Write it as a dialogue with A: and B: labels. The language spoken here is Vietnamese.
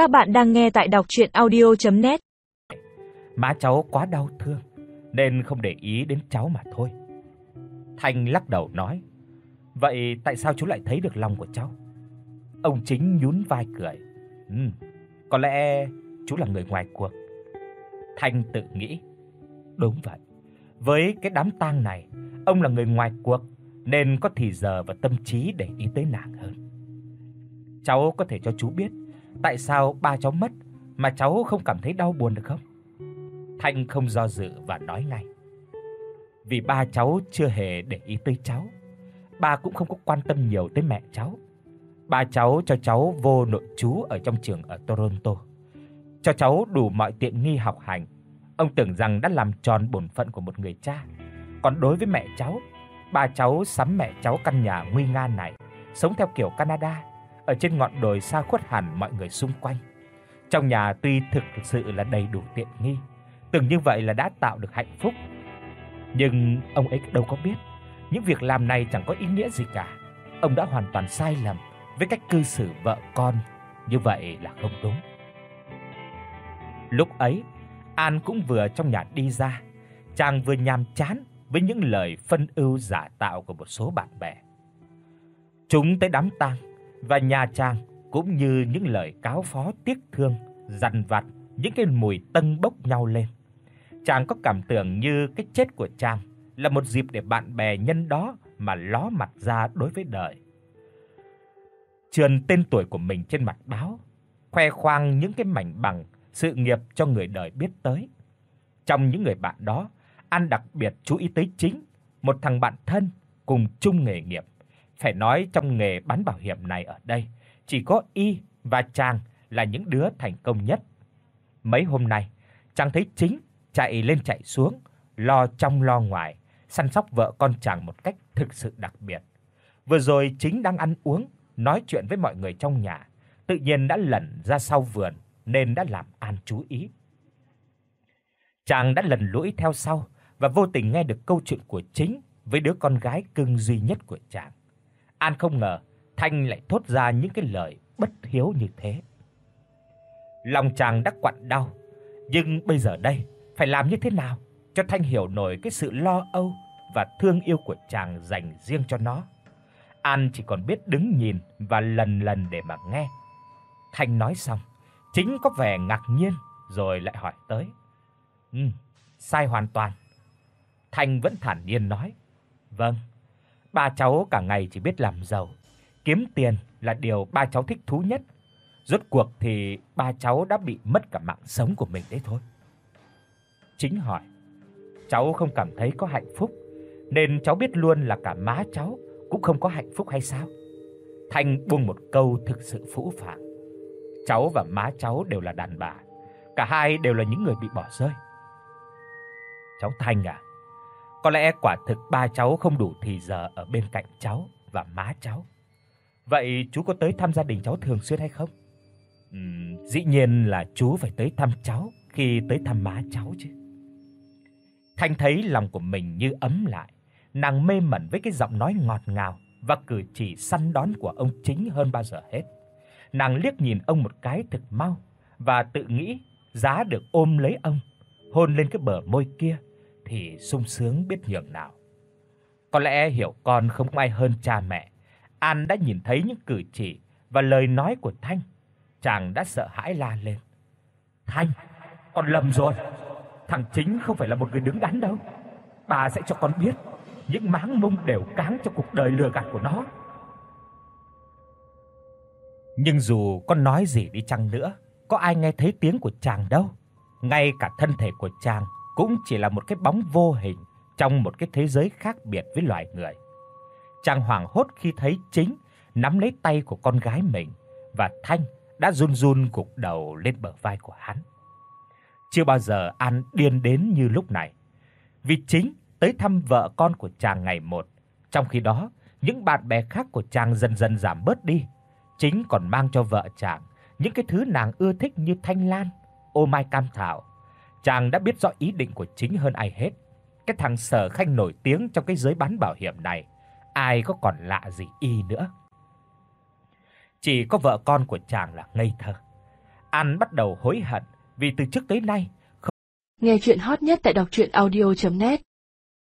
A: Các bạn đang nghe tại đọc audio net
B: Má cháu quá đau thương nên không để ý đến cháu mà thôi. Thanh lắc đầu nói: "Vậy tại sao chú lại thấy được lòng của cháu?" Ông chính nhún vai cười: "Ừm, có lẽ chú là người ngoài cuộc." Thanh tự nghĩ: "Đúng vậy. Với cái đám tang này, ông là người ngoài cuộc nên có thì giờ và tâm trí để ý tới nàng hơn. Cháu có thể cho chú biết tại sao ba cháu mất mà cháu không cảm thấy đau buồn được không?" Thanh không do dự và nói ngay. Vì ba cháu chưa hề để ý tới cháu, ba cũng không có quan tâm nhiều tới mẹ cháu. Ba cháu cho cháu vô nội trú ở trong trường ở Toronto. Cho cháu đủ mọi tiện nghi học hành. Ông tưởng rằng đã làm tròn bổn phận của một người cha. Còn đối với mẹ cháu, ba cháu sắm mẹ cháu căn nhà nguy nga này, sống theo kiểu Canada, ở trên ngọn đồi xa khuất hẳn mọi người xung quanh. Trong nhà tuy thực sự là đầy đủ tiện nghi, tưởng như vậy là đã tạo được hạnh phúc. Nhưng ông ấy đâu có biết, những việc làm này chẳng có ý nghĩa gì cả. Ông đã hoàn toàn sai lầm với cách cư xử vợ con, như vậy là không đúng. Lúc ấy, An cũng vừa trong nhà đi ra, chàng vừa nhàm chán với những lời phân ưu giả tạo của một số bạn bè. Chúng tới đám tang và nhà chàng cũng như những lời cáo phó tiếc thương, dằn vặt, những cái mùi tân bốc nhau lên. Chàng có cảm tưởng như cái chết của chàng là một dịp để bạn bè nhân đó mà ló mặt ra đối với đời. Truyền tên tuổi của mình trên mặt báo, khoe khoang những cái mảnh bằng sự nghiệp cho người đời biết tới. Trong những người bạn đó, An đặc biệt chú ý tới chính một thằng bạn thân cùng chung nghề nghiệp. Phải nói trong nghề bán bảo hiểm này ở đây, chỉ có Y và chàng là những đứa thành công nhất. Mấy hôm nay, chàng thấy chính chạy lên chạy xuống, lo trong lo ngoài, săn sóc vợ con chàng một cách thực sự đặc biệt. Vừa rồi chính đang ăn uống, nói chuyện với mọi người trong nhà, tự nhiên đã lẩn ra sau vườn nên đã làm An chú ý. Chàng đã lần lũi theo sau và vô tình nghe được câu chuyện của chính với đứa con gái cưng duy nhất của chàng. An không ngờ Thanh lại thốt ra những cái lời bất hiếu như thế. Lòng chàng đã quặn đau, nhưng bây giờ đây phải làm như thế nào cho Thanh hiểu nổi cái sự lo âu và thương yêu của chàng dành riêng cho nó. An chỉ còn biết đứng nhìn và lần lần để mà nghe. Thanh nói xong, chính có vẻ ngạc nhiên rồi lại hỏi tới. "Ừ, sai hoàn toàn." Thanh vẫn thản nhiên nói, "Vâng, ba cháu cả ngày chỉ biết làm giàu, kiếm tiền là điều ba cháu thích thú nhất. Rốt cuộc thì ba cháu đã bị mất cả mạng sống của mình đấy thôi." Chính hỏi, "Cháu không cảm thấy có hạnh phúc nên cháu biết luôn là cả má cháu cũng không có hạnh phúc hay sao?" Thanh buông một câu thực sự phũ phàng. Cháu và má cháu đều là đàn bà, cả hai đều là những người bị bỏ rơi. Cháu Thanh à, có lẽ quả thực ba cháu không đủ thì giờ ở bên cạnh cháu và má cháu. Vậy chú có tới thăm gia đình cháu thường xuyên hay không? Ừm, dĩ nhiên là chú phải tới thăm cháu khi tới thăm má cháu chứ. Thanh thấy lòng của mình như ấm lại, nàng mê mẩn với cái giọng nói ngọt ngào và cử chỉ săn đón của ông chính hơn bao giờ hết. Nàng liếc nhìn ông một cái thực mau và tự nghĩ giá được ôm lấy ông, hôn lên cái bờ môi kia thì sung sướng biết nhường nào. Có lẽ hiểu con không ai hơn cha mẹ, An đã nhìn thấy những cử chỉ và lời nói của Thanh, chàng đã sợ hãi la lên. "Thanh, con lầm rồi. Thằng chính không phải là một người đứng đắn đâu. Bà sẽ cho con biết những máng mông đều cáng cho cuộc đời lừa gạt của nó." Nhưng dù con nói gì đi chăng nữa, có ai nghe thấy tiếng của chàng đâu. Ngay cả thân thể của chàng cũng chỉ là một cái bóng vô hình trong một cái thế giới khác biệt với loài người. Chàng hoảng hốt khi thấy chính nắm lấy tay của con gái mình và Thanh đã run run gục đầu lên bờ vai của hắn. Chưa bao giờ An điên đến như lúc này. Vì chính tới thăm vợ con của chàng ngày một, trong khi đó, những bạn bè khác của chàng dần dần giảm bớt đi, chính còn mang cho vợ chàng những cái thứ nàng ưa thích như thanh lan, ô mai cam thảo. Chàng đã biết rõ ý định của chính hơn ai hết. Cái thằng Sở Khanh nổi tiếng trong cái giới bán bảo hiểm này, ai có còn lạ gì y nữa. Chỉ có vợ con của chàng là ngây thơ. An bắt đầu hối hận vì từ trước tới nay không
C: Nghe truyện hot nhất tại doctruyenaudio.net